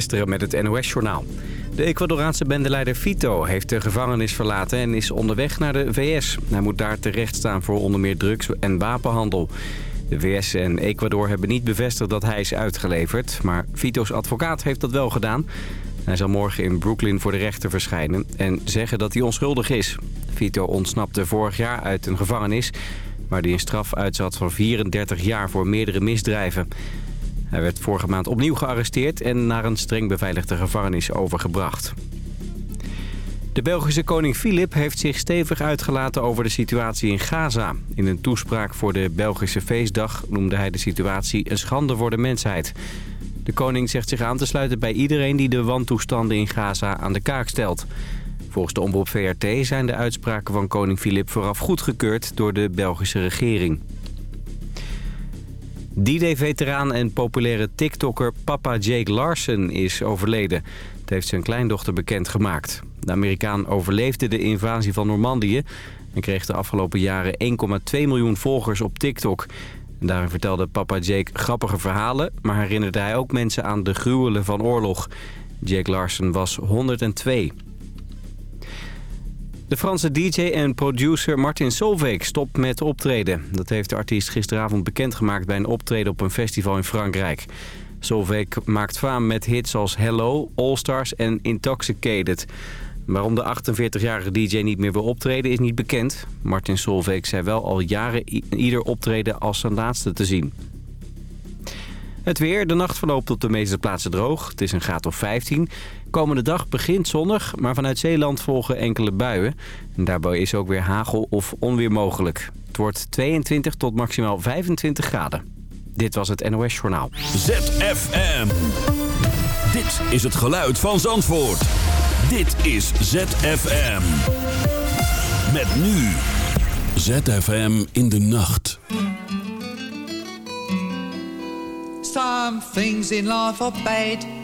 Gisteren met het NOS-journaal. De Ecuadoraanse bendeleider Fito heeft de gevangenis verlaten en is onderweg naar de VS. Hij moet daar terecht staan voor onder meer drugs- en wapenhandel. De VS en Ecuador hebben niet bevestigd dat hij is uitgeleverd... maar Fito's advocaat heeft dat wel gedaan. Hij zal morgen in Brooklyn voor de rechter verschijnen en zeggen dat hij onschuldig is. Fito ontsnapte vorig jaar uit een gevangenis... waar hij een straf uitzat van 34 jaar voor meerdere misdrijven... Hij werd vorige maand opnieuw gearresteerd en naar een streng beveiligde gevangenis overgebracht. De Belgische koning Filip heeft zich stevig uitgelaten over de situatie in Gaza. In een toespraak voor de Belgische feestdag noemde hij de situatie een schande voor de mensheid. De koning zegt zich aan te sluiten bij iedereen die de wantoestanden in Gaza aan de kaak stelt. Volgens de omroep VRT zijn de uitspraken van koning Filip vooraf goedgekeurd door de Belgische regering. D-Day-veteraan en populaire TikToker Papa Jake Larson is overleden. Dat heeft zijn kleindochter bekendgemaakt. De Amerikaan overleefde de invasie van Normandië... en kreeg de afgelopen jaren 1,2 miljoen volgers op TikTok. Daarin vertelde Papa Jake grappige verhalen... maar herinnerde hij ook mensen aan de gruwelen van oorlog. Jake Larson was 102. De Franse DJ en producer Martin Solveig stopt met optreden. Dat heeft de artiest gisteravond bekendgemaakt bij een optreden op een festival in Frankrijk. Solveig maakt faam met hits als Hello, All Stars en Intoxicated. Waarom de 48-jarige DJ niet meer wil optreden is niet bekend. Martin Solveig zei wel al jaren ieder optreden als zijn laatste te zien. Het weer. De nacht verloopt op de meeste plaatsen droog. Het is een graad of 15. Komende dag begint zonnig, maar vanuit Zeeland volgen enkele buien. En daarbij is ook weer hagel of onweer mogelijk. Het wordt 22 tot maximaal 25 graden. Dit was het NOS Journaal. ZFM. Dit is het geluid van Zandvoort. Dit is ZFM. Met nu. ZFM in de nacht. Some things in life are bad.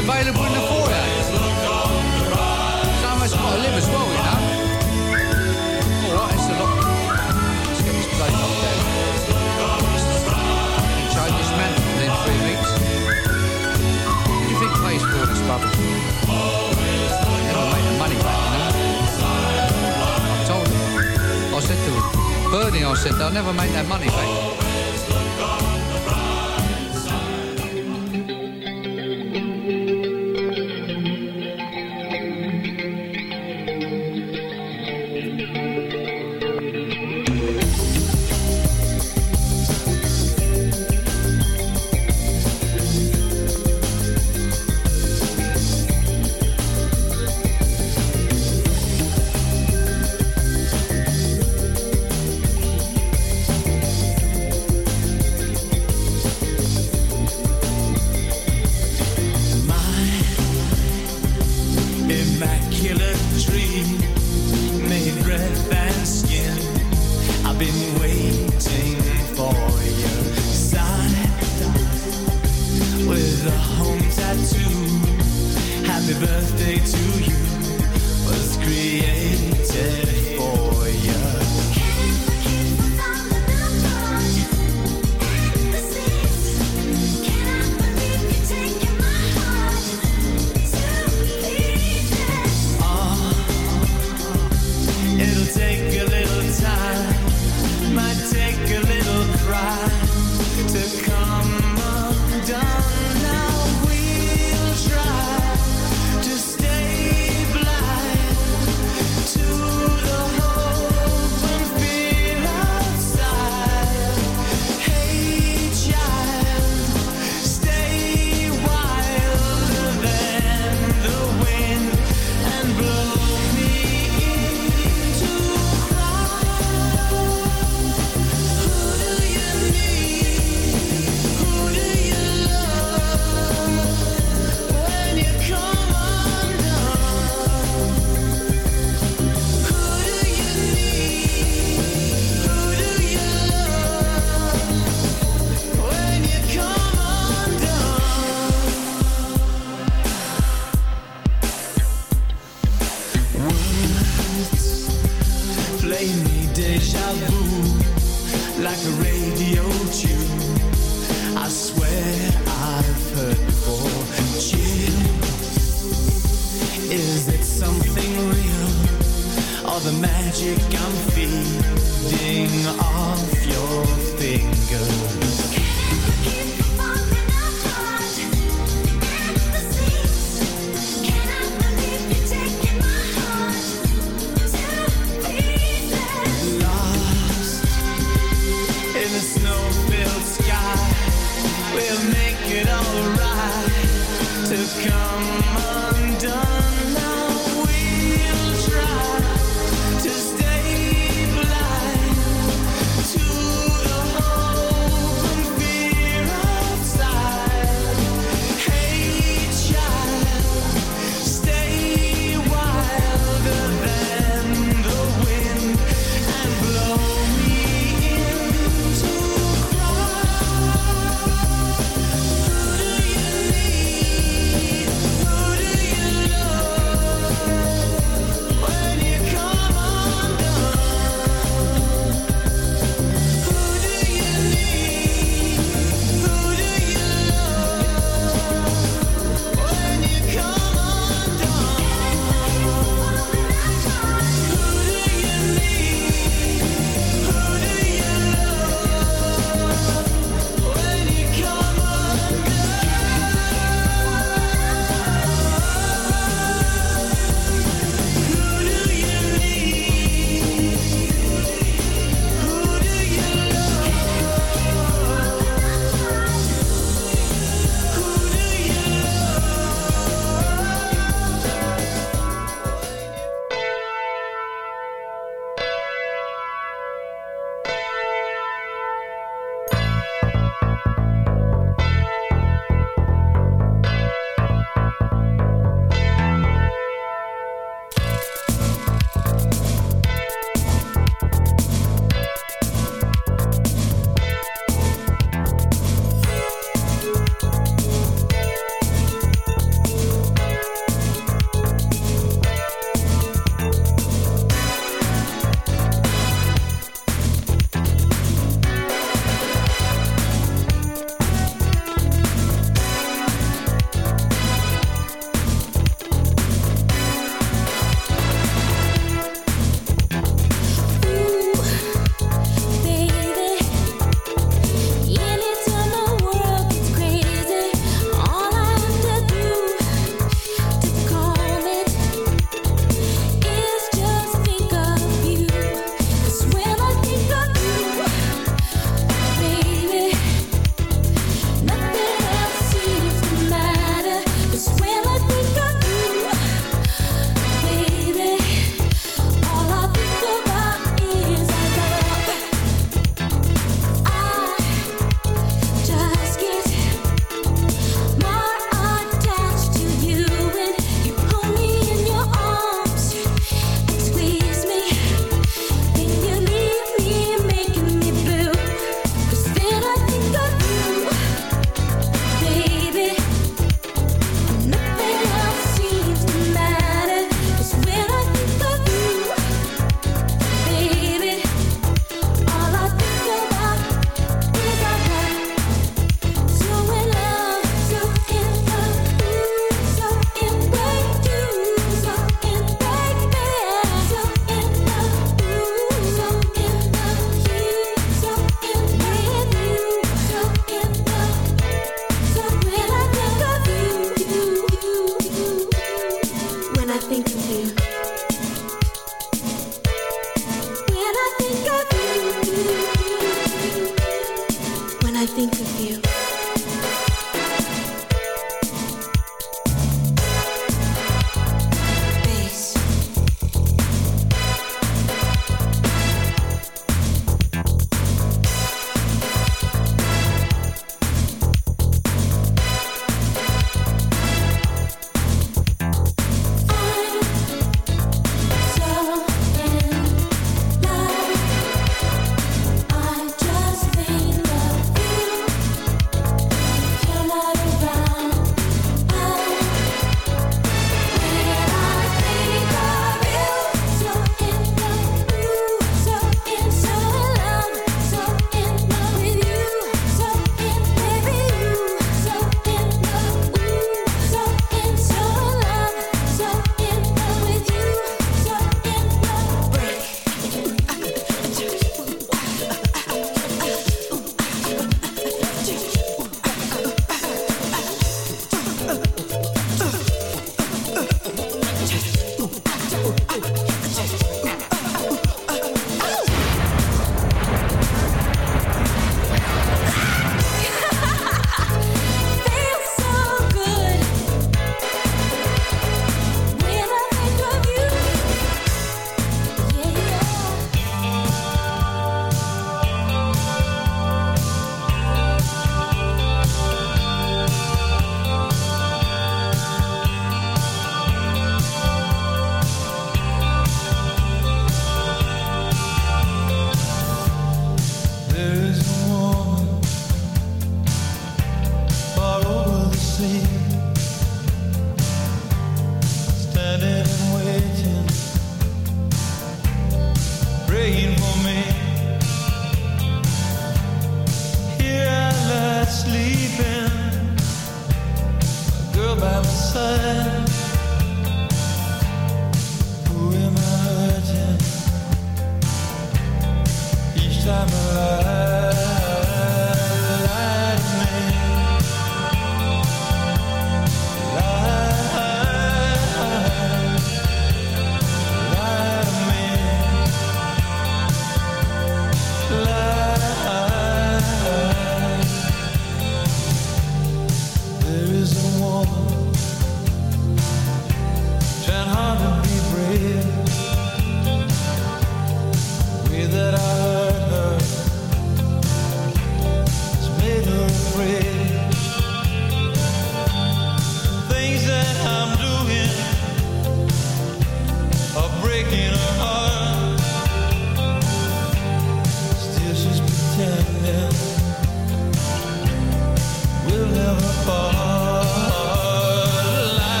Available in the foyer. Someone's got to oh, live as well, you know. Alright, it's a lot. Let's get this knocked down. Change this man three weeks. You think all? Never make money back, you know. I told him. I said to him, Bernie, I said, they'll never make that money back.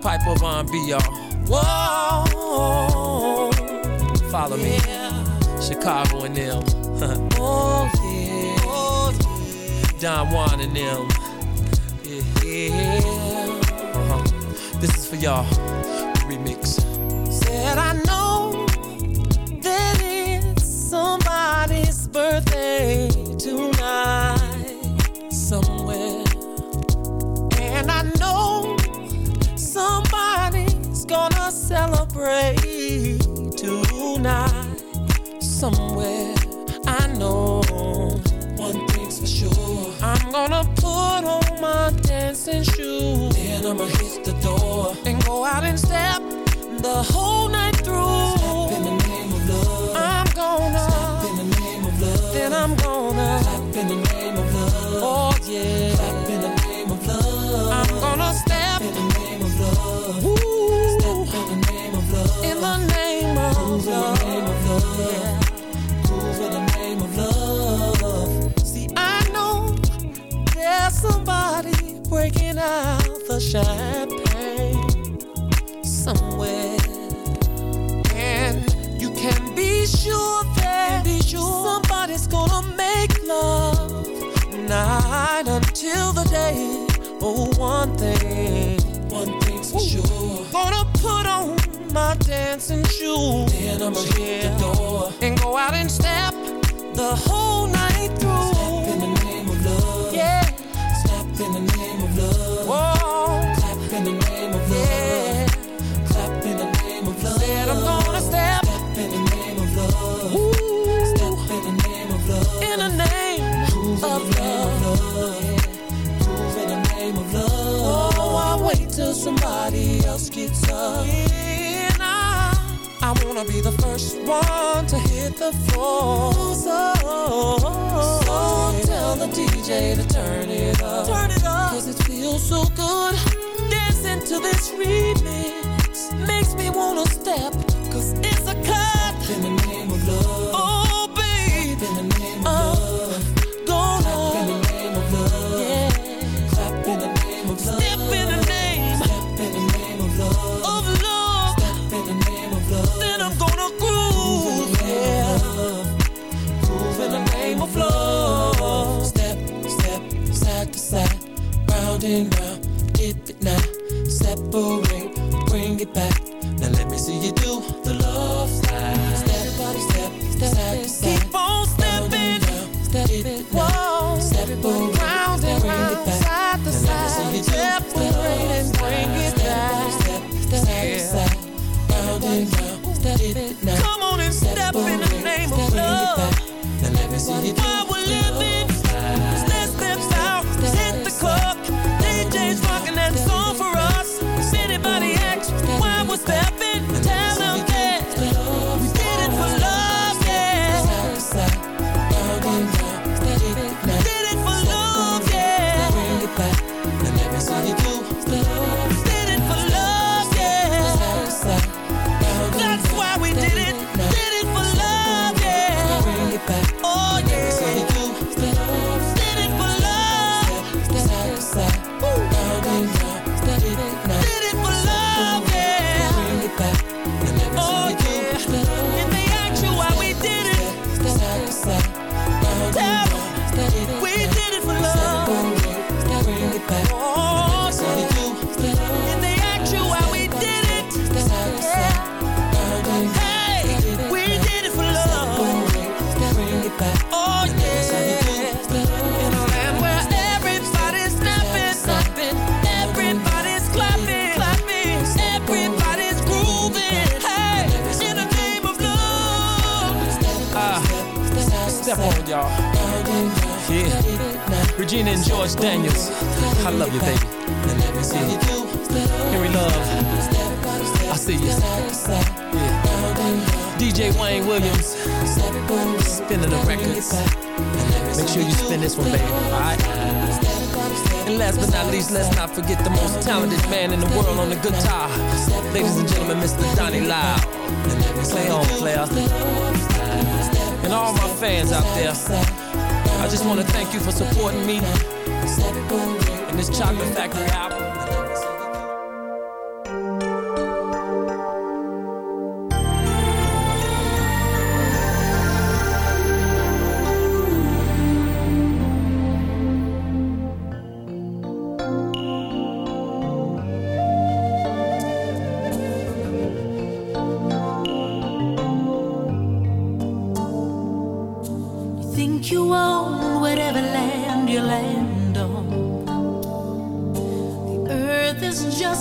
Pied Piper of R&B, y'all. Whoa, follow me. Chicago and them. oh yeah. Oh yeah. Don Juan and them. Yeah. Uh-huh. This is for y'all. Gonna put on my dancing shoes. Then I'ma hit the door and go out and step the whole night through. Step in the name of love. I'm gonna step in the name of love. Then I'm gonna clap in the name of love. Oh yeah. Clap in the name of love. I'm gonna step in the name of love. Woo. Step in the name of love. In the name of love. Out the champagne somewhere. And you can be sure that somebody's gonna make love night until the day. Oh, one thing, one thing's for sure. Gonna put on my dancing shoes. Then I'ma hit the door and go out and step the whole night through. Step in the name of love. Yeah. Step in the name of love. Yeah. Clap in the name of love. Said I'm gonna step. Step in the name of love. Step in the name of love. In the name Prove of in the name love. of love. Yeah. Prove in the name of love. Oh, I wait till somebody else gets up. Yeah, nah. I wanna be the first one to hit the floor. So, so tell the DJ to turn it up. Turn it up. Cause it feels so good. To this remix makes me wanna step. Cause it's a cut. In the name of love. Oh, babe. In the name of uh, love. Gonna. Clap in the name of love. Yeah. Clap in the name of love. Step in the name. Step in the name of love. Of love. Step in the name of love. Then I'm gonna groove. Yeah. Groove in the name of love. Step, step, side to side, round and round.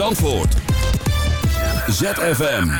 Zandvoort. ZFM.